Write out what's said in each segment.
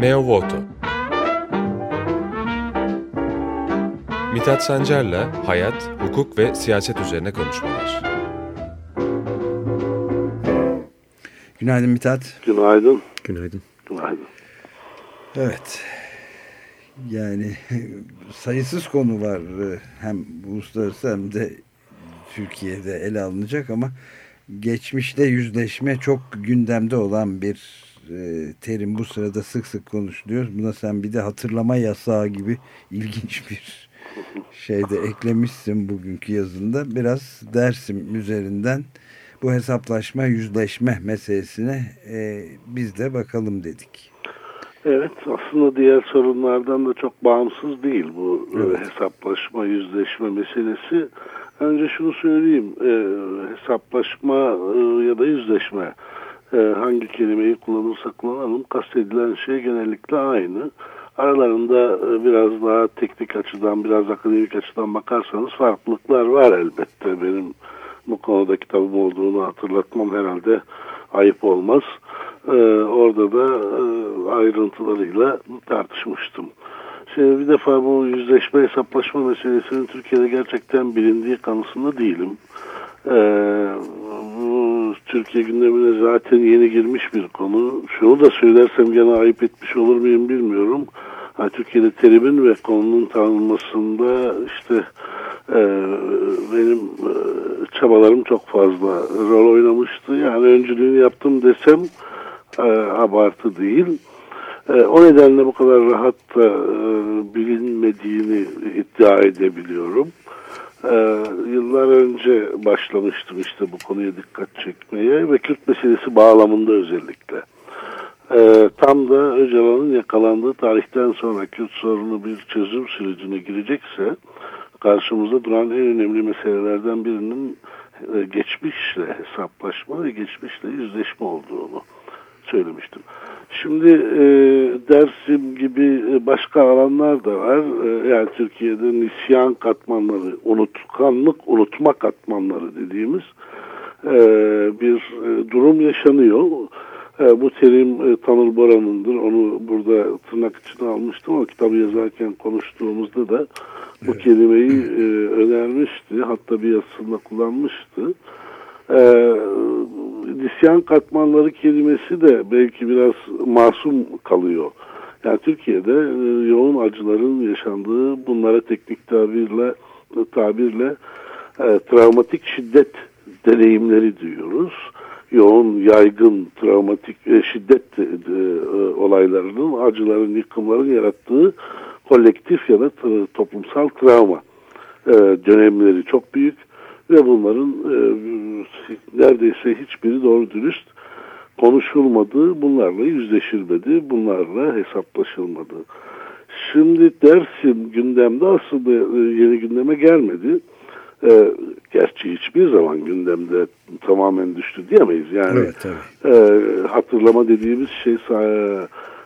Meo Voto Mithat Sancar'la hayat, hukuk ve siyaset üzerine konuşmalar. Günaydın Mithat. Günaydın. Günaydın. Günaydın. Evet. Yani sayısız konu var hem uluslararası hem de Türkiye'de ele alınacak ama geçmişte yüzleşme çok gündemde olan bir e, terim bu sırada sık sık konuşuluyor. Buna sen bir de hatırlama yasağı gibi ilginç bir şey de eklemişsin bugünkü yazında. Biraz Dersim üzerinden bu hesaplaşma, yüzleşme meselesine e, biz de bakalım dedik. Evet aslında diğer sorunlardan da çok bağımsız değil bu e, evet. hesaplaşma, yüzleşme meselesi. Önce şunu söyleyeyim, e, hesaplaşma e, ya da yüzleşme e, hangi kelimeyi kullanırsak kullanalım kastedilen şey genellikle aynı. Aralarında e, biraz daha teknik açıdan, biraz akademik açıdan bakarsanız farklılıklar var elbette. Benim bu konuda kitabım olduğunu hatırlatmam herhalde ayıp olmaz. Ee, orada da e, ayrıntılarıyla tartışmıştım. Şimdi bir defa bu yüzleşme hesaplaşma meselesinin Türkiye'de gerçekten bilindiği kanısında değilim. Ee, Türkiye gündemine zaten yeni girmiş bir konu. Şunu da söylersem gene ayıp etmiş olur muyum bilmiyorum. Ha, Türkiye'de terimin ve konunun tanınmasında işte e, benim e, çabalarım çok fazla rol oynamıştı. Yani öncülüğünü yaptım desem e, abartı değil. E, o nedenle bu kadar rahat da e, bilinmediğini iddia edebiliyorum. E, yıllar önce başlamıştım işte bu konuya dikkat çekmeye ve Kürt meselesi bağlamında özellikle. E, tam da Öcalan'ın yakalandığı tarihten sonra Kürt sorunu bir çözüm sürecine girecekse karşımızda duran en önemli meselelerden birinin e, geçmişle hesaplaşma ve geçmişle yüzleşme olduğunu söylemiştim. Şimdi e, Dersim gibi e, başka alanlar da var. E, yani Türkiye'de nisyan katmanları, unutkanlık, unutma katmanları dediğimiz e, bir e, durum yaşanıyor. E, bu terim e, Tanıl Boran'ındır. Onu burada tırnak içine almıştım ama kitabı yazarken konuştuğumuzda da bu kelimeyi e, önermişti. Hatta bir yazısında kullanmıştı. E, disyan katmanları kelimesi de belki biraz masum kalıyor. Yani Türkiye'de e, yoğun acıların yaşandığı bunlara teknik tabirle tabirle e, travmatik şiddet deneyimleri diyoruz. Yoğun, yaygın, travmatik e, şiddet e, e, olaylarının, acıların, yıkımların yarattığı kolektif ya da toplumsal travma e, dönemleri çok büyük ve bunların e, neredeyse hiçbiri doğru dürüst konuşulmadı, bunlarla yüzleşilmedi, bunlarla hesaplaşılmadı. Şimdi Dersim gündemde aslında e, yeni gündeme gelmedi. E, gerçi hiçbir zaman gündemde tamamen düştü diyemeyiz. Yani evet, tabii. E, hatırlama dediğimiz şey e,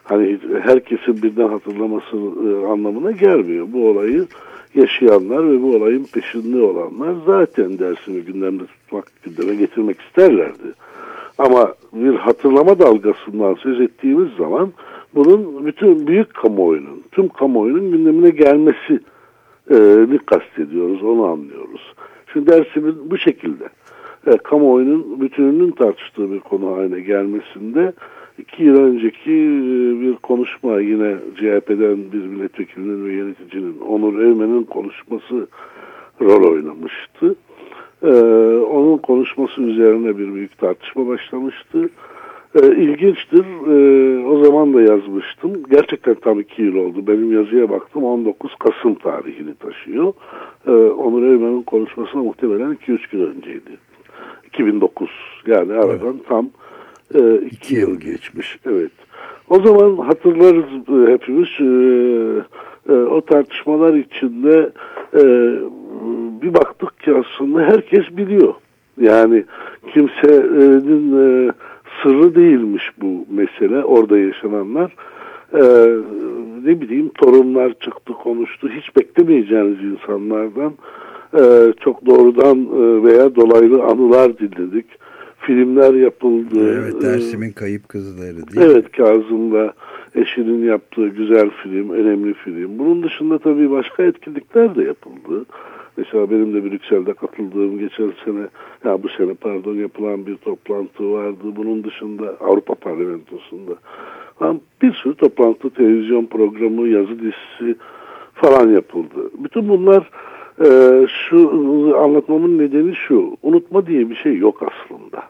hani herkesin birden hatırlaması e, anlamına gelmiyor. Bu olayı yaşayanlar ve bu olayın peşinde olanlar zaten dersini gündemde tutmak, gündeme getirmek isterlerdi. Ama bir hatırlama dalgasından söz ettiğimiz zaman bunun bütün büyük kamuoyunun, tüm kamuoyunun gündemine gelmesi e, kastediyoruz, onu anlıyoruz. Şimdi dersimin bu şekilde e, kamuoyunun bütününün tartıştığı bir konu haline gelmesinde iki yıl önceki e, bir konuşma yine CHP'den bir milletvekilinin ve yöneticinin Onur Evmen'in konuşması rol oynamıştı. Ee, onun konuşması üzerine bir büyük tartışma başlamıştı. Ee, ilginçtir. Ee, o zaman da yazmıştım. Gerçekten tam iki yıl oldu. Benim yazıya baktım 19 Kasım tarihini taşıyor. Ee, Onur Evmen'in konuşmasına muhtemelen 2-3 gün önceydi. 2009 yani aradan evet. tam e, iki yıl geçmiş. Evet. O zaman hatırlarız e, hepimiz e, e, o tartışmalar içinde e, bir baktık ki aslında herkes biliyor. Yani kimsenin e, sırrı değilmiş bu mesele orada yaşananlar. E, ne bileyim torunlar çıktı konuştu hiç beklemeyeceğiniz insanlardan e, çok doğrudan e, veya dolaylı anılar dinledik filmler yapıldı. Evet Dersim'in kayıp kızları değil Evet Kazım'la eşinin yaptığı güzel film, önemli film. Bunun dışında tabii başka etkinlikler de yapıldı. Mesela benim de Brüksel'de katıldığım geçen sene, ya bu sene pardon yapılan bir toplantı vardı. Bunun dışında Avrupa Parlamentosu'nda bir sürü toplantı, televizyon programı, yazı dizisi falan yapıldı. Bütün bunlar e, şu anlatmamın nedeni şu, unutma diye bir şey yok aslında.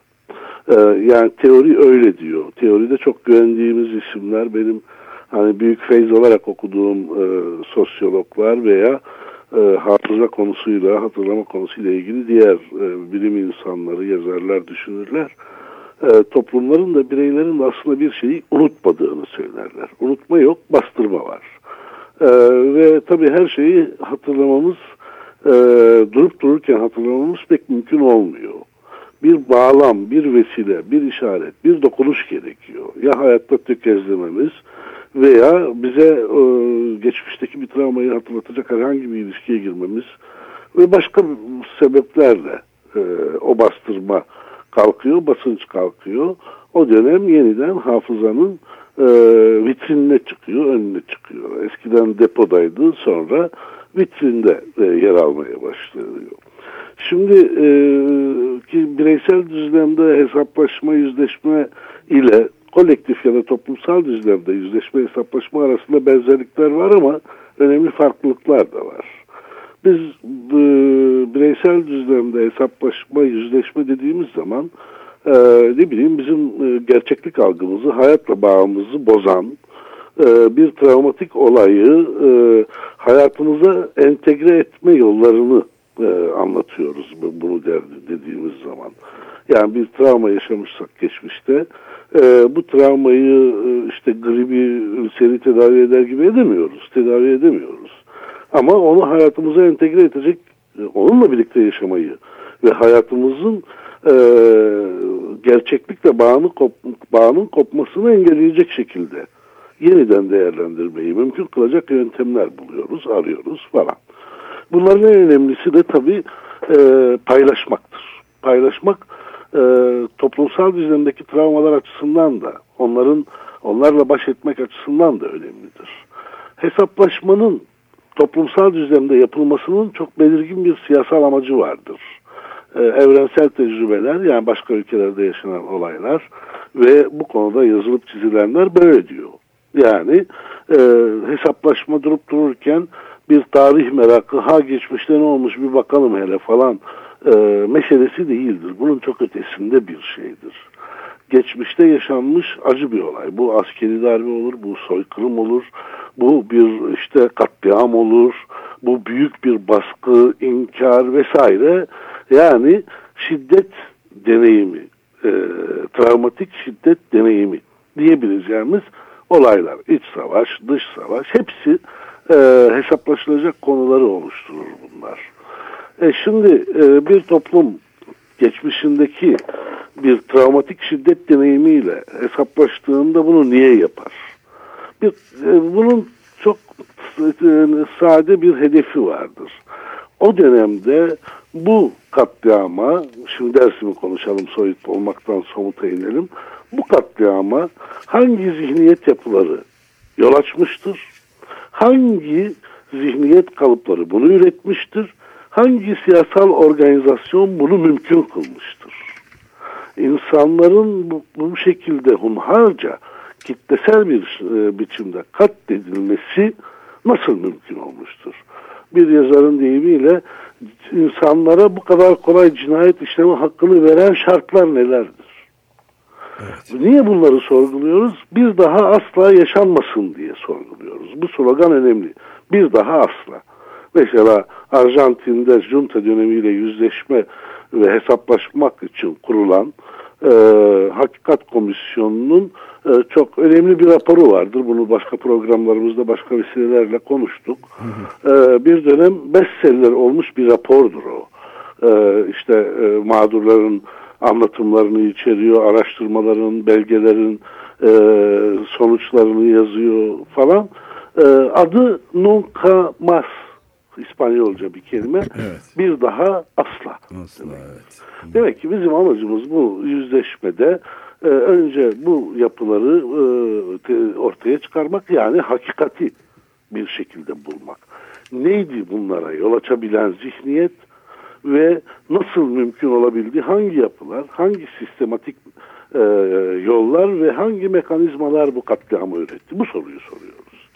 E, yani teori öyle diyor. Teoride çok güvendiğimiz isimler benim hani büyük feyz olarak okuduğum e, sosyologlar veya e, hafıza konusuyla, hatırlama konusuyla ilgili diğer e, bilim insanları, yazarlar, düşünürler e, toplumların da bireylerin de aslında bir şeyi unutmadığını söylerler. Unutma yok, bastırma var. E, ve tabii her şeyi hatırlamamız, e, durup dururken hatırlamamız pek mümkün olmuyor. Bir bağlam, bir vesile, bir işaret, bir dokunuş gerekiyor. Ya hayatta tökezlememiz veya bize e, geçmişteki bir travmayı hatırlatacak herhangi bir ilişkiye girmemiz ve başka sebeplerle e, o bastırma kalkıyor, basınç kalkıyor. O dönem yeniden hafızanın e, vitrinine çıkıyor, önüne çıkıyor. Eskiden depodaydı, sonra vitrinde e, yer almaya başlıyor. Şimdi e, ki bireysel düzlemde hesaplaşma, yüzleşme ile kolektif ya da toplumsal düzlemde yüzleşme, hesaplaşma arasında benzerlikler var ama önemli farklılıklar da var. Biz e, bireysel düzlemde hesaplaşma, yüzleşme dediğimiz zaman e, ne bileyim bizim e, gerçeklik algımızı, hayatla bağımızı bozan e, bir travmatik olayı e, hayatımıza entegre etme yollarını e, anlatıyoruz bunu der, dediğimiz zaman. Yani bir travma yaşamışsak geçmişte e, bu travmayı e, işte gribi, seri tedavi eder gibi edemiyoruz, tedavi edemiyoruz. Ama onu hayatımıza entegre edecek, onunla birlikte yaşamayı ve hayatımızın e, gerçeklikle bağını kop, bağının kopmasını engelleyecek şekilde yeniden değerlendirmeyi mümkün kılacak yöntemler buluyoruz, arıyoruz falan. Bunların en önemlisi de tabii e, paylaşmaktır. Paylaşmak e, toplumsal düzlemdeki travmalar açısından da onların onlarla baş etmek açısından da önemlidir. Hesaplaşmanın toplumsal düzlemde yapılmasının çok belirgin bir siyasal amacı vardır. Ee, evrensel tecrübeler yani başka ülkelerde yaşanan olaylar ve bu konuda yazılıp çizilenler böyle diyor. Yani e, hesaplaşma durup dururken bir tarih merakı ha geçmişte ne olmuş bir bakalım hele falan e, meselesi değildir. Bunun çok ötesinde bir şeydir. Geçmişte yaşanmış acı bir olay. Bu askeri darbe olur, bu soykırım olur, bu bir işte katliam olur, bu büyük bir baskı, inkar vesaire. Yani şiddet deneyimi, e, travmatik şiddet deneyimi diyebileceğimiz olaylar. İç savaş, dış savaş hepsi e, hesaplaşılacak konuları oluşturur bunlar. E şimdi e, bir toplum geçmişindeki bir travmatik şiddet deneyimiyle hesaplaştığında bunu niye yapar? Bir, e, bunun çok e, sade bir hedefi vardır. O dönemde bu katliama, şimdi dersimi konuşalım soyut olmaktan somuta inelim. Bu katliama hangi zihniyet yapıları yol açmıştır? Hangi zihniyet kalıpları bunu üretmiştir? Hangi siyasal organizasyon bunu mümkün kılmıştır? İnsanların bu, bu şekilde hunharca kitlesel bir e, biçimde katledilmesi nasıl mümkün olmuştur? Bir yazarın deyimiyle insanlara bu kadar kolay cinayet işleme hakkını veren şartlar nelerdir? Evet. Niye bunları sorguluyoruz? Bir daha asla yaşanmasın diye sorguluyoruz. Bu slogan önemli. Bir daha asla. Mesela Arjantin'de junta dönemiyle yüzleşme ve hesaplaşmak için kurulan e, Hakikat Komisyonu'nun e, çok önemli bir raporu vardır. Bunu başka programlarımızda başka vesilelerle konuştuk. E, bir dönem bestseller olmuş bir rapordur o. E, işte e, mağdurların anlatımlarını içeriyor, araştırmaların, belgelerin e, sonuçlarını yazıyor falan. E, adı Nunca Mas İspanyolca bir kelime. Evet. Bir daha asla. Asla demek. evet. Demek ki bizim amacımız bu yüzleşmede e, önce bu yapıları e, ortaya çıkarmak yani hakikati bir şekilde bulmak. Neydi bunlara yol açabilen zihniyet ve nasıl mümkün olabildi? Hangi yapılar, hangi sistematik e, yollar ve hangi mekanizmalar bu katliamı üretti? Bu soruyu soruyoruz.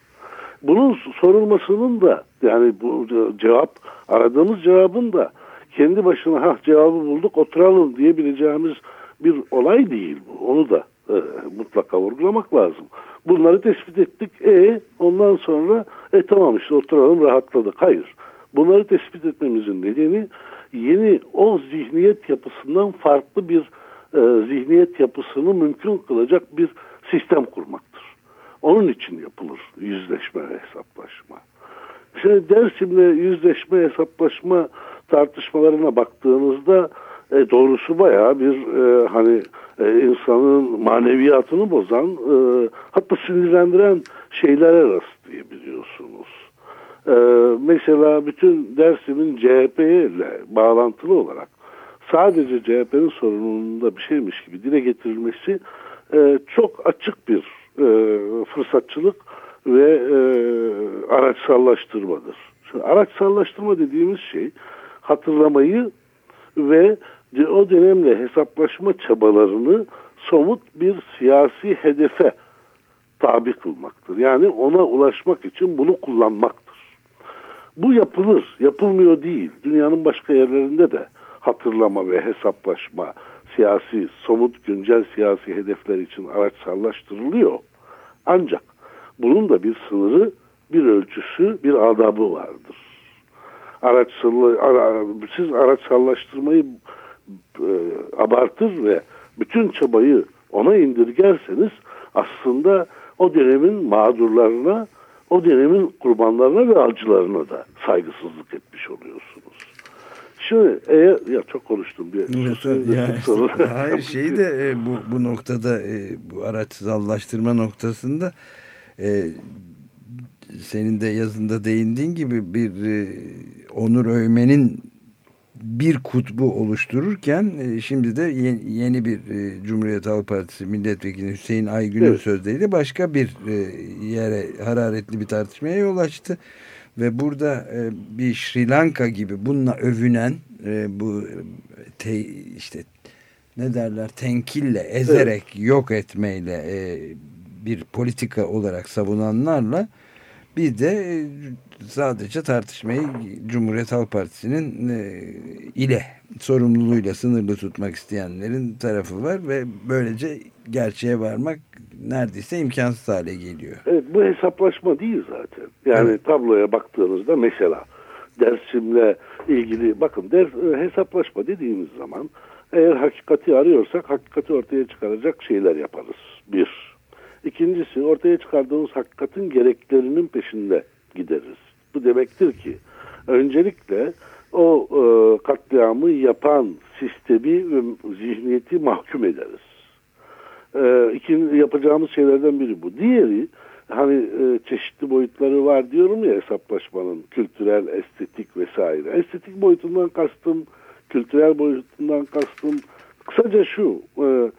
Bunun sorulmasının da yani bu cevap aradığımız cevabın da kendi başına ha cevabı bulduk oturalım diyebileceğimiz bir olay değil bu. Onu da e, mutlaka vurgulamak lazım. Bunları tespit ettik. E ondan sonra e tamam işte oturalım rahatladık. Hayır. Bunları tespit etmemizin nedeni yeni o zihniyet yapısından farklı bir e, zihniyet yapısını mümkün kılacak bir sistem kurmaktır. Onun için yapılır yüzleşme ve hesaplaşma. Şimdi Dersim'le yüzleşme, hesaplaşma tartışmalarına baktığınızda e, doğrusu bayağı bir e, hani e, insanın maneviyatını bozan e, hatta sinirlendiren şeylere rastlayabiliyorsunuz. E, mesela bütün Dersim'in CHP ile bağlantılı olarak sadece CHP'nin sorununda bir şeymiş gibi dile getirilmesi e, çok açık bir e, fırsatçılık ve e, araçsallaştırmadır. Şimdi araçsallaştırma dediğimiz şey hatırlamayı ve o dönemle hesaplaşma çabalarını somut bir siyasi hedefe tabi kılmaktır. Yani ona ulaşmak için bunu kullanmaktır. Bu yapılır, yapılmıyor değil. Dünyanın başka yerlerinde de hatırlama ve hesaplaşma, siyasi, somut, güncel siyasi hedefler için araçsallaştırılıyor. Ancak bunun da bir sınırı, bir ölçüsü, bir adabı vardır. Araçsal, ara, siz araçsallaştırmayı e, abartır ve bütün çabayı ona indirgerseniz aslında o dönemin mağdurlarına, o dönemin kurbanlarına ve acılarına da saygısızlık etmiş oluyorsunuz. Şimdi eğer ya çok konuştum bir yani. Hayır şeyi de e, bu bu noktada e, bu araçsallaştırma noktasında e, senin de yazında değindiğin gibi bir e, Onur Öymen'in bir kutbu oluştururken e, şimdi de yeni, bir e, Cumhuriyet Halk Partisi milletvekili Hüseyin Aygün'ün evet. sözleriyle başka bir e, yere hararetli bir tartışmaya yol açtı. Ve burada bir Sri Lanka gibi bununla övünen bu te, işte ne derler tenkille ezerek evet. yok etmeyle bir politika olarak savunanlarla bir de e, sadece tartışmayı Cumhuriyet Halk Partisi'nin e, ile sorumluluğuyla sınırlı tutmak isteyenlerin tarafı var ve böylece gerçeğe varmak neredeyse imkansız hale geliyor. Evet bu hesaplaşma değil zaten. Yani evet. tabloya baktığınızda mesela Dersim'le ilgili bakın ders, e, hesaplaşma dediğimiz zaman eğer hakikati arıyorsak hakikati ortaya çıkaracak şeyler yaparız. Bir. İkincisi ortaya çıkardığımız hakikatin gereklerinin peşinde gideriz. Bu demektir ki öncelikle o e, katliamı yapan sistemi ve zihniyeti mahkum ederiz. E, ikinci yapacağımız şeylerden biri bu. Diğeri hani e, çeşitli boyutları var diyorum ya hesaplaşmanın kültürel, estetik vesaire. Estetik boyutundan kastım, kültürel boyutundan kastım kısaca şu e,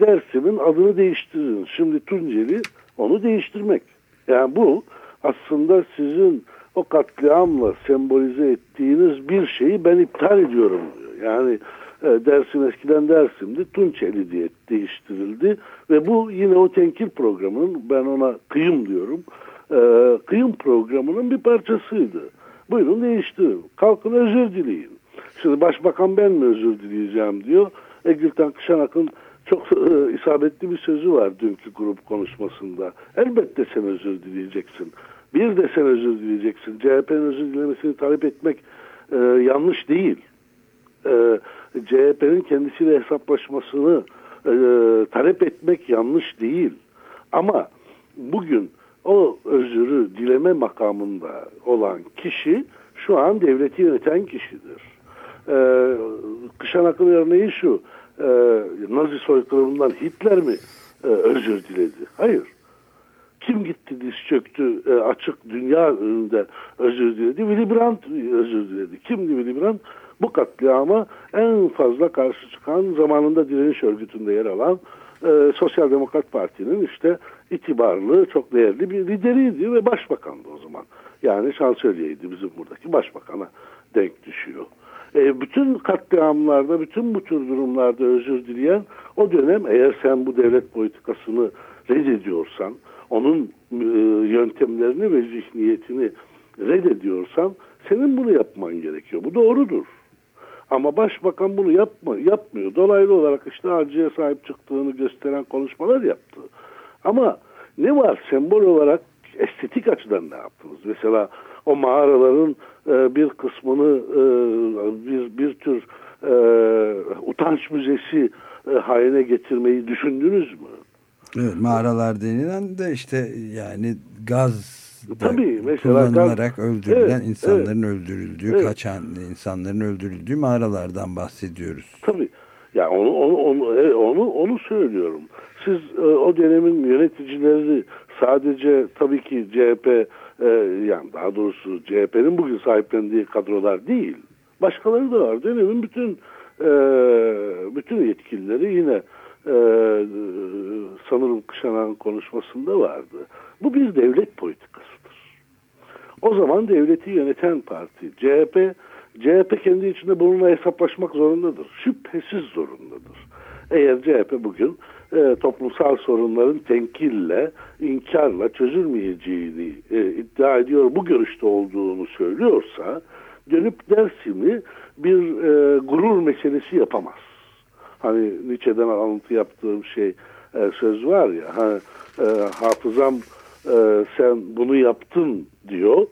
Dersim'in adını değiştirin. Şimdi Tunceli onu değiştirmek. Yani bu aslında sizin o katliamla sembolize ettiğiniz bir şeyi ben iptal ediyorum diyor. Yani e, Dersim eskiden Dersim'di, Tunçeli diye değiştirildi ve bu yine o tenkil programının ben ona kıyım diyorum. E, kıyım programının bir parçasıydı. Buyurun değiştirin. Kalkın özür dileyin. Şimdi başbakan ben mi özür dileyeceğim diyor. E, Gülten Kışanak'ın çok e, isabetli bir sözü var dünkü grup konuşmasında. Elbette sen özür dileyeceksin. Bir de sen özür dileyeceksin. CHP'nin özür dilemesini talep etmek e, yanlış değil. E, CHP'nin kendisiyle hesaplaşmasını e, talep etmek yanlış değil. Ama bugün o özürü dileme makamında olan kişi şu an devleti yöneten kişidir. Ee, Kışanak'ın örneği şu, e, Nazi soykırımından Hitler mi e, özür diledi? Hayır. Kim gitti diz çöktü e, açık dünya önünde özür diledi? Willy Brandt özür diledi. Kimdi Willy Brandt? Bu katliama en fazla karşı çıkan zamanında direniş örgütünde yer alan e, Sosyal Demokrat Parti'nin işte itibarlı, çok değerli bir lideriydi ve başbakandı o zaman. Yani şansölyeydi bizim buradaki başbakana denk düşüyor. E, bütün katliamlarda, bütün bu tür durumlarda özür dileyen o dönem eğer sen bu devlet politikasını reddediyorsan, onun e, yöntemlerini ve zihniyetini reddediyorsan senin bunu yapman gerekiyor. Bu doğrudur. Ama başbakan bunu yapma, yapmıyor. Dolaylı olarak işte acıya sahip çıktığını gösteren konuşmalar yaptı. Ama ne var sembol olarak estetik açıdan ne yaptınız? Mesela o mağaraların e, bir kısmını e, bir, bir tür e, utanç müzesi e, haline getirmeyi düşündünüz mü? Evet, mağaralar denilen de işte yani gaz Tabii, mesela kullanılarak gaz, öldürülen evet, insanların evet, öldürüldüğü, evet. kaçan insanların öldürüldüğü mağaralardan bahsediyoruz. Tabii. Ya onu onu onu evet, onu onu söylüyorum. Siz e, o dönemin yöneticileri sadece tabii ki CHP e, yani daha doğrusu CHP'nin bugün sahiplendiği kadrolar değil. Başkaları da var. Dönemin bütün e, bütün yetkilileri yine e, sanırım Kışanan konuşmasında vardı. Bu bir devlet politikasıdır. O zaman devleti yöneten parti CHP CHP kendi içinde bununla hesaplaşmak zorundadır. Şüphesiz zorundadır. Eğer CHP bugün e, toplumsal sorunların tenkille, inkarla çözülmeyeceğini e, iddia ediyor, bu görüşte olduğunu söylüyorsa dönüp Dersim'i bir e, gurur meselesi yapamaz. Hani Nietzsche'den alıntı yaptığım şey e, söz var ya, ha, e, hafızam e, sen bunu yaptın diyor.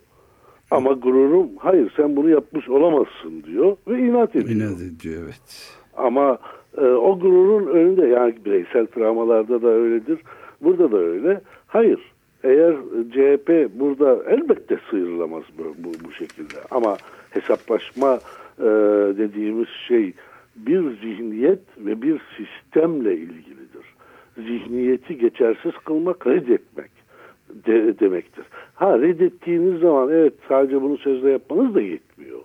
Ama gururum hayır sen bunu yapmış olamazsın diyor ve inat ediyor. İnat ediyor evet. Ama e, o gururun önünde yani bireysel travmalarda da öyledir. Burada da öyle. Hayır. Eğer CHP burada elbette sıyrılamaz bu, bu, bu şekilde. Ama hesaplaşma e, dediğimiz şey bir zihniyet ve bir sistemle ilgilidir. Zihniyeti geçersiz kılmak, reddetmek de, demektir. Ha reddettiğiniz zaman evet sadece bunu sözle yapmanız da yetmiyor.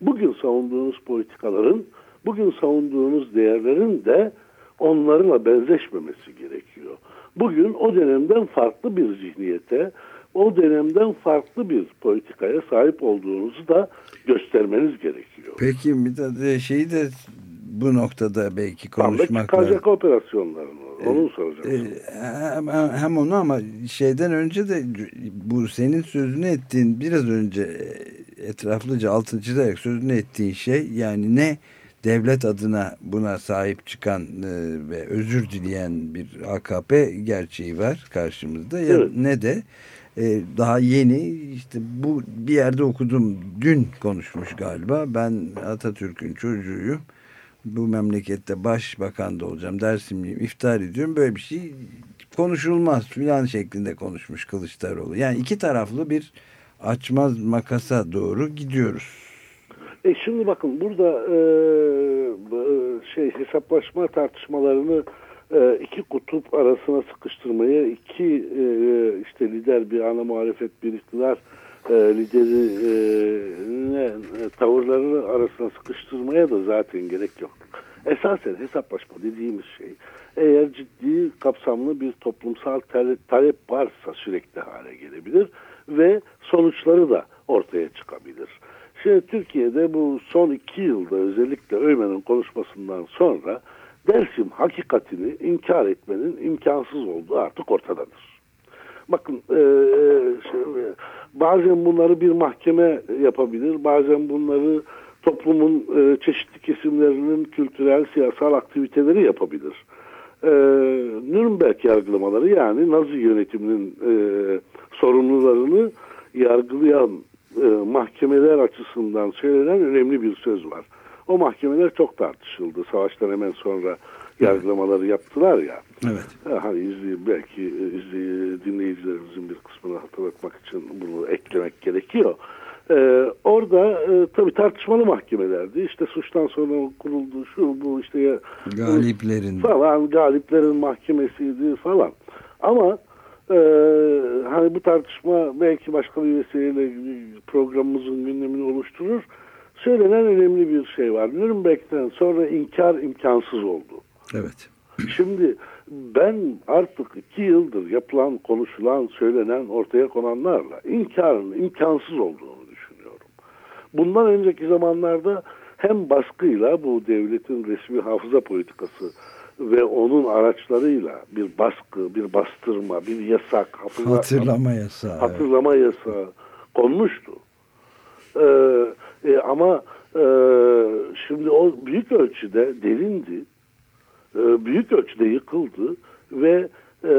Bugün savunduğunuz politikaların, bugün savunduğunuz değerlerin de onlarla benzeşmemesi gerekiyor. Bugün o dönemden farklı bir zihniyete, o dönemden farklı bir politikaya sahip olduğunuzu da göstermeniz gerekiyor. Peki bir de şeyi de bu noktada belki konuşmak Çıkacak operasyonlarını onu soracağım. Hem, hem onu ama şeyden önce de bu senin sözünü ettiğin biraz önce etraflıca altını çizerek sözünü ettiğin şey yani ne devlet adına buna sahip çıkan ve özür dileyen bir AKP gerçeği var karşımızda ya evet. ne de daha yeni işte bu bir yerde okudum dün konuşmuş galiba ben Atatürk'ün çocuğuyum bu memlekette başbakan da olacağım Dersimliyim iftar ediyorum böyle bir şey konuşulmaz filan şeklinde konuşmuş Kılıçdaroğlu. Yani iki taraflı bir açmaz makasa doğru gidiyoruz. E şimdi bakın burada e, şey hesaplaşma tartışmalarını e, iki kutup arasına sıkıştırmaya iki e, işte lider bir ana muhalefet bir iktidar e, liderine e, tavırlarını arasına sıkıştırmaya da zaten gerek yok. Esasen hesaplaşma dediğimiz şey eğer ciddi kapsamlı bir toplumsal talep varsa sürekli hale gelebilir ve sonuçları da ortaya çıkabilir. Şimdi Türkiye'de bu son iki yılda özellikle Öymen'in konuşmasından sonra Dersim hakikatini inkar etmenin imkansız olduğu artık ortadadır. Bakın e, şimdi, bazen bunları bir mahkeme yapabilir, bazen bunları toplumun e, çeşitli kesimlerinin kültürel, siyasal aktiviteleri yapabilir. E, Nürnberg yargılamaları yani Nazi yönetiminin e, sorumlularını yargılayan e, mahkemeler açısından söylenen önemli bir söz var. O mahkemeler çok tartışıldı. Savaştan hemen sonra yargılamaları yaptılar ya. Evet. Hani izley, belki izley, dinleyicilerimizin bir kısmını hatırlatmak için bunu eklemek gerekiyor. Ee, orada e, tabii tartışmalı mahkemelerdi. İşte suçtan sonra kuruldu şu bu işte galiplerin falan galiplerin mahkemesiydi falan. Ama e, hani bu tartışma belki başka bir vesileyle programımızın gündemini oluşturur. Söylenen önemli bir şey var. Nürnberg'den sonra inkar imkansız oldu. Evet. Şimdi ben artık iki yıldır yapılan, konuşulan, söylenen, ortaya konanlarla inkarın imkansız olduğunu düşünüyorum. Bundan önceki zamanlarda hem baskıyla bu devletin resmi hafıza politikası ve onun araçlarıyla bir baskı, bir bastırma, bir yasak, hatırla, hatırlama yasağı. Hatırlama evet. yasağı konmuştu. Ee, e, ama e, şimdi o büyük ölçüde derindi, e, büyük ölçüde yıkıldı ve e,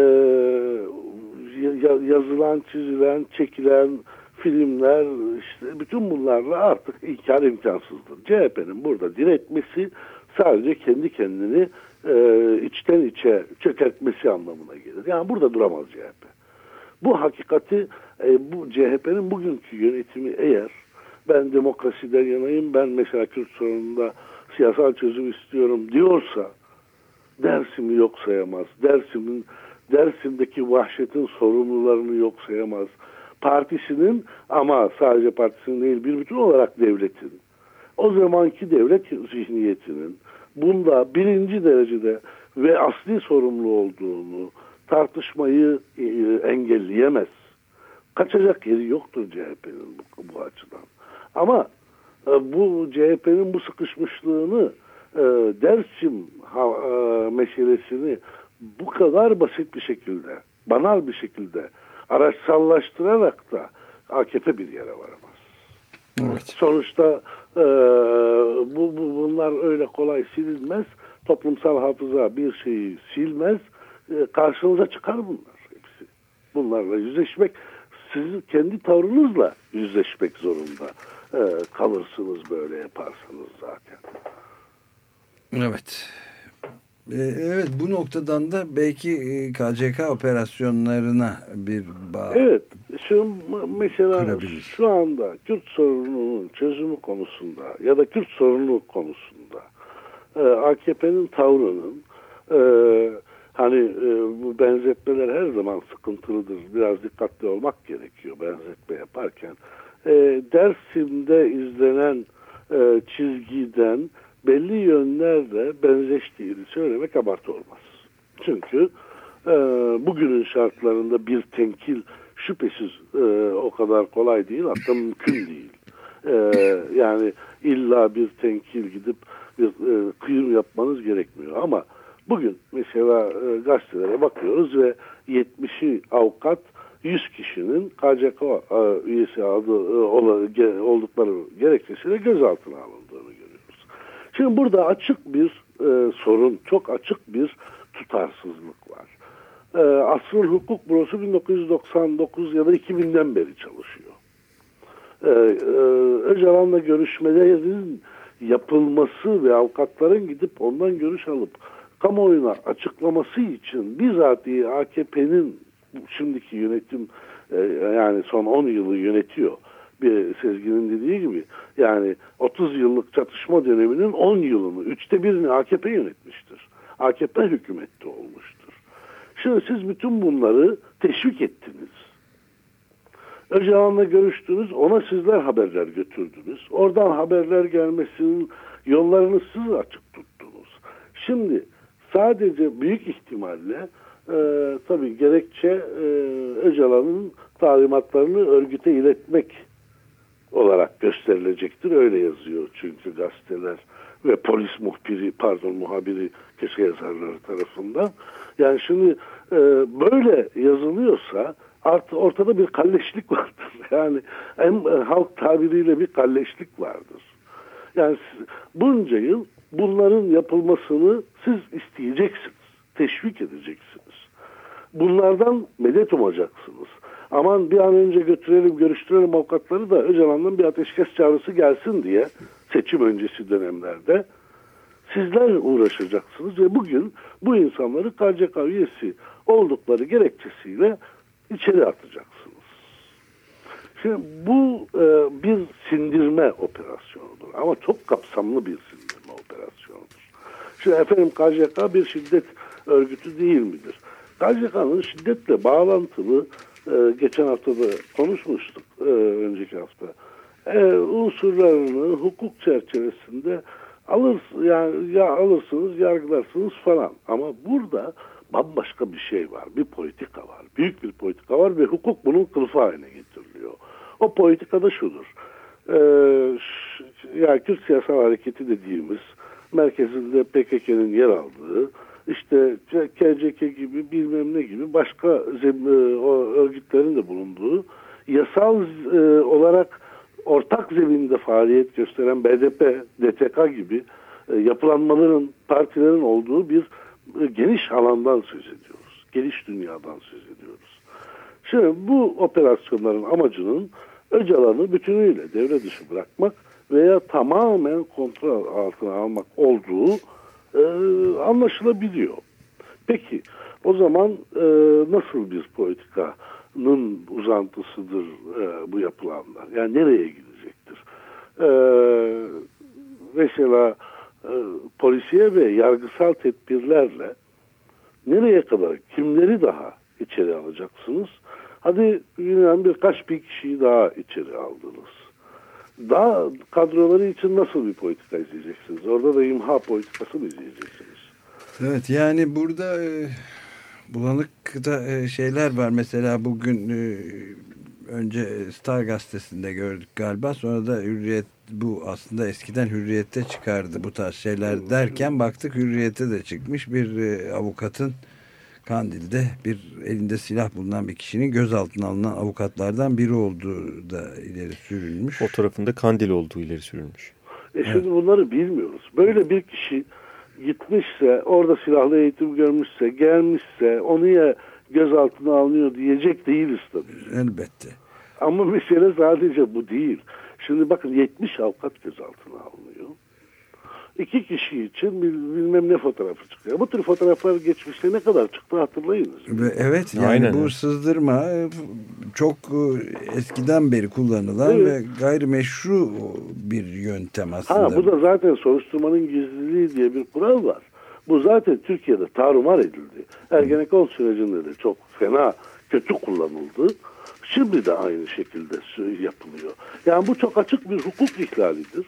yazılan, çizilen, çekilen filmler işte bütün bunlarla artık inkar imkansızdır. CHP'nin burada diretmesi sadece kendi kendini e, içten içe çökertmesi anlamına gelir. Yani burada duramaz CHP. Bu hakikati e, bu CHP'nin bugünkü yönetimi eğer ben demokrasiden yanayım, ben mesela Kürt sorununda siyasal çözüm istiyorum diyorsa Dersim'i yok sayamaz. Dersim'in Dersim'deki vahşetin sorumlularını yok sayamaz. Partisinin ama sadece partisinin değil bir bütün olarak devletin o zamanki devlet zihniyetinin bunda birinci derecede ve asli sorumlu olduğunu tartışmayı e, engelleyemez. Kaçacak yeri yoktur CHP'nin bu, bu açıdan. Ama e, bu CHP'nin bu sıkışmışlığını e, Dersim ha, meselesini bu kadar basit bir şekilde, banal bir şekilde araçsallaştırarak da AKP bir yere varamaz. Evet. Sonuçta e, bu, bu bunlar öyle kolay silinmez. Toplumsal hafıza bir şeyi silmez. E, karşınıza çıkar bunlar hepsi. Bunlarla yüzleşmek siz kendi tavrınızla yüzleşmek zorunda e, kalırsınız böyle yaparsanız zaten. Evet. E, evet bu noktadan da belki KCK e, operasyonlarına bir bağ Evet. Şu mesela şu anda Kürt sorununun çözümü konusunda ya da Kürt sorunu konusunda e, AKP'nin tavrının e, hani bu benzetmeler her zaman sıkıntılıdır. Biraz dikkatli olmak gerekiyor benzetme yaparken. Dersim'de izlenen çizgiden belli yönlerle benzeştiğini söylemek abartı olmaz. Çünkü e, bugünün şartlarında bir tenkil şüphesiz e, o kadar kolay değil hatta mümkün değil. E, yani illa bir tenkil gidip bir e, kıyım yapmanız gerekmiyor ama bugün mesela e, gazetelere bakıyoruz ve 70'i avukat 100 kişinin KCK e, üyesi adı e, oldukları gerekçesiyle gözaltına görüyoruz. Şimdi burada açık bir e, sorun, çok açık bir tutarsızlık var. E, Asrın Hukuk Bürosu 1999 ya da 2000'den beri çalışıyor. E, e, Öcalan'la görüşmelerin yapılması ve avukatların gidip ondan görüş alıp kamuoyuna açıklaması için bizatihi AKP'nin şimdiki yönetim e, yani son 10 yılı yönetiyor. Bir Sezgin'in dediği gibi yani 30 yıllık çatışma döneminin 10 yılını, üçte birini AKP yönetmiştir. AKP hükümette olmuştur. Şimdi siz bütün bunları teşvik ettiniz. Öcalan'la görüştünüz, ona sizler haberler götürdünüz. Oradan haberler gelmesinin yollarını siz açık tuttunuz. Şimdi sadece büyük ihtimalle e, tabii gerekçe e, Öcalan'ın talimatlarını örgüte iletmek olarak gösterilecektir. Öyle yazıyor çünkü gazeteler ve polis muhbiri pardon muhabiri köşe yazarları tarafından. Yani şimdi e, böyle yazılıyorsa artı ortada bir kalleşlik vardır. Yani en e, halk tabiriyle bir kalleşlik vardır. Yani bunca yıl bunların yapılmasını siz isteyeceksiniz. Teşvik edeceksiniz. Bunlardan medet umacaksınız. Aman bir an önce götürelim, görüştürelim avukatları da Öcalan'dan bir ateşkes çağrısı gelsin diye seçim öncesi dönemlerde sizler uğraşacaksınız ve bugün bu insanları KCK üyesi oldukları gerekçesiyle içeri atacaksınız. Şimdi bu e, bir sindirme operasyonudur ama çok kapsamlı bir sindirme operasyonudur. Şimdi efendim KCK bir şiddet örgütü değil midir? KCK'nın şiddetle bağlantılı e, geçen hafta da konuşmuştuk e, önceki hafta. E, unsurlarını hukuk çerçevesinde alır yani ya alırsınız yargılarsınız falan ama burada bambaşka bir şey var. Bir politika var. Büyük bir politika var ve hukuk bunun kılıfı haline getiriliyor. O politika da şudur. Ee, yani Kürt Siyasal Hareketi dediğimiz merkezinde PKK'nın yer aldığı işte KCK gibi bilmem ne gibi başka örgütlerin de bulunduğu yasal e, olarak ortak zeminde faaliyet gösteren BDP, DTK gibi e, yapılanmaların, partilerin olduğu bir e, geniş alandan söz ediyoruz. Geniş dünyadan söz ediyoruz. Şimdi bu operasyonların amacının Öcalan'ı bütünüyle devre dışı bırakmak veya tamamen kontrol altına almak olduğu e, anlaşılabiliyor. Peki o zaman e, nasıl bir politikanın uzantısıdır e, bu yapılanlar? Yani nereye gidecektir? E, mesela e, polisiye ve yargısal tedbirlerle nereye kadar, kimleri daha içeri alacaksınız? Hadi bilmem birkaç bir kişiyi daha içeri aldınız. Daha kadroları için nasıl bir politika izleyeceksiniz? Orada da imha politikası mı izleyeceksiniz? Evet yani burada e, bulanıkta e, şeyler var. Mesela bugün e, önce Star gazetesinde gördük galiba. Sonra da Hürriyet bu aslında eskiden Hürriyet'te çıkardı bu tarz şeyler derken baktık Hürriyet'e de çıkmış bir e, avukatın Kandil'de bir elinde silah bulunan bir kişinin gözaltına alınan avukatlardan biri olduğu da ileri sürülmüş. Fotoğrafında Kandil olduğu ileri sürülmüş. E şimdi evet. bunları bilmiyoruz. Böyle bir kişi gitmişse, orada silahlı eğitim görmüşse, gelmişse, onu ya gözaltına alınıyor diyecek değiliz tabii. Elbette. Ama mesele sadece bu değil. Şimdi bakın 70 avukat gözaltına alınıyor iki kişi için bilmem ne fotoğrafı çıkıyor. Bu tür fotoğraflar geçmişte ne kadar çıktı hatırlayınız. Evet yani Aynen. bu sızdırma e, çok e, eskiden beri kullanılan evet. ve gayrimeşru bir yöntem aslında. Ha, bu da zaten soruşturmanın gizliliği diye bir kural var. Bu zaten Türkiye'de tarumar edildi. Ergenekon sürecinde de çok fena, kötü kullanıldı. Şimdi de aynı şekilde yapılıyor. Yani bu çok açık bir hukuk ihlalidir.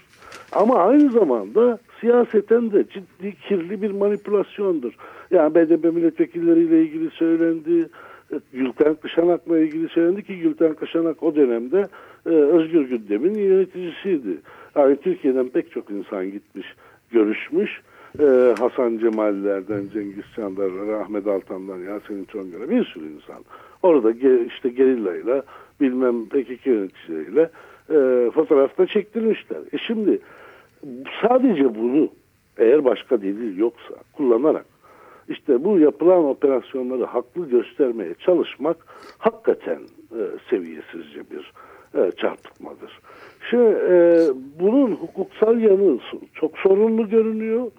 Ama aynı zamanda siyaseten de ciddi kirli bir manipülasyondur. Yani BDP milletvekilleriyle ilgili söylendi, Gülten Kışanak'la ilgili söylendi ki Gülten Kışanak o dönemde e, Özgür Gündem'in yöneticisiydi. Yani Türkiye'den pek çok insan gitmiş, görüşmüş. E, Hasan Cemallerden, Cengiz Çandar'dan, Ahmet Altan'dan, Yasemin Çongar'a bir sürü insan. Orada ge, işte gerillayla bilmem PKK yöneticileriyle e, fotoğrafta çektirmişler. E şimdi sadece bunu eğer başka delil yoksa kullanarak işte bu yapılan operasyonları haklı göstermeye çalışmak hakikaten e, seviyesizce bir e, çarpıtmadır. Şimdi e, bunun hukuksal yanı çok sorunlu görünüyor.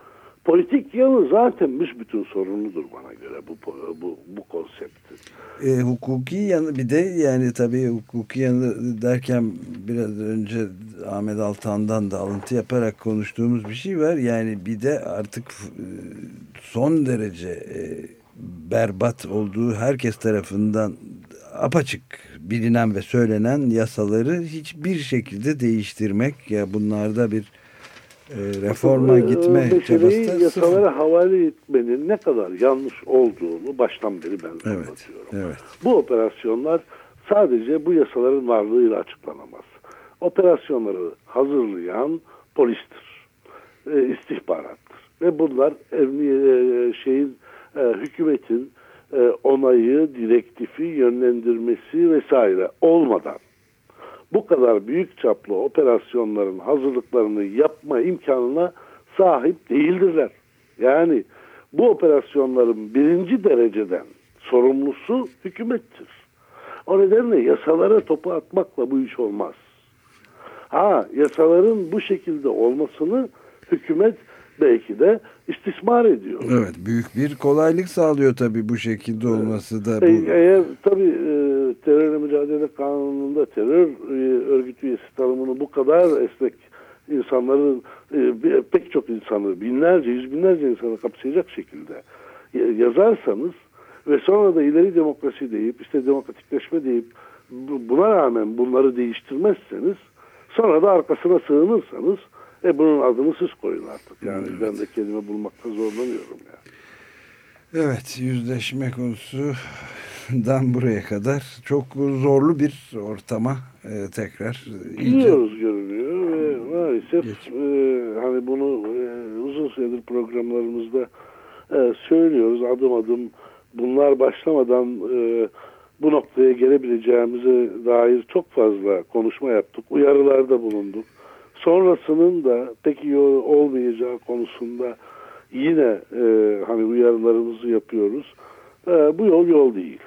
Politik yanı zaten büsbütün sorunludur bana göre bu bu bu konseptin. E, hukuki yanı bir de yani tabii hukuki yanı derken biraz önce Ahmet Altan'dan da alıntı yaparak konuştuğumuz bir şey var. Yani bir de artık e, son derece e, berbat olduğu herkes tarafından apaçık bilinen ve söylenen yasaları hiçbir şekilde değiştirmek ya bunlarda bir reforma gitme çabası da yasalara havale etmenin ne kadar yanlış olduğunu baştan beri ben evet, anlatıyorum. Evet. Bu operasyonlar sadece bu yasaların varlığıyla açıklanamaz. Operasyonları hazırlayan polistir, e, istihbarattır ve bunlar e, şeyin e, hükümetin e, onayı, direktifi, yönlendirmesi vesaire olmadan bu kadar büyük çaplı operasyonların hazırlıklarını yapma imkanına sahip değildirler. Yani bu operasyonların birinci dereceden sorumlusu hükümettir. O nedenle yasalara topu atmakla bu iş olmaz. Ha yasaların bu şekilde olmasını hükümet belki de istismar ediyor. Evet büyük bir kolaylık sağlıyor tabii bu şekilde olması da. Bu... E, eğer tabii e, terörle mücadele kanununda terör e, örgütü üyesi tanımını bu kadar esnek insanların e, pek çok insanı binlerce yüz binlerce insanı kapsayacak şekilde yazarsanız ve sonra da ileri demokrasi deyip işte demokratikleşme deyip buna rağmen bunları değiştirmezseniz sonra da arkasına sığınırsanız e bunun adını siz koyun artık. Yani evet. ben de kelime bulmakta zorlanıyorum yani. Evet yüzleşme konusundan buraya kadar çok zorlu bir ortama e, tekrar Gidiyoruz görünüyor ve maalesef e, hani bunu e, uzun süredir programlarımızda e, söylüyoruz adım adım bunlar başlamadan e, bu noktaya gelebileceğimize dair çok fazla konuşma yaptık. Uyarılarda bulunduk. Sonrasının da pek iyi olmayacağı konusunda yine e, hani uyarılarımızı yapıyoruz. E, bu yol yol değil.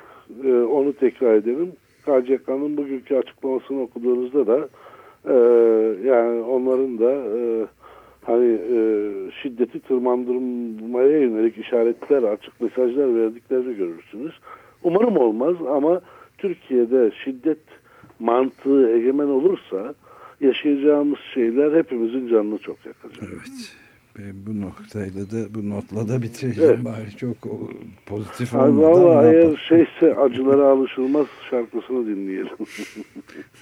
E, onu tekrar edelim. KCK'nın bugünkü açıklamasını okuduğunuzda da e, yani onların da e, hani e, şiddeti tırmandırmaya yönelik işaretler, açık mesajlar verdiklerini görürsünüz. Umarım olmaz ama Türkiye'de şiddet mantığı egemen olursa yaşayacağımız şeyler hepimizin canını çok yakacak. Evet. Ve bu noktayla da bu notla da bitirelim evet. bari çok pozitif olmadan. Valla eğer şeyse acılara alışılmaz şarkısını dinleyelim.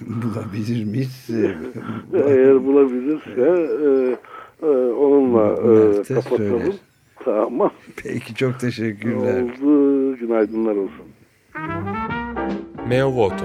Bulabilir miyiz? eğer bulabilirse e, e, onunla e, kapatalım. Söyler. Tamam. Peki çok teşekkürler. Oldu. Günaydınlar olsun. Meo Voto